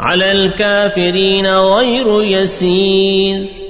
على الكافرين غير يسير.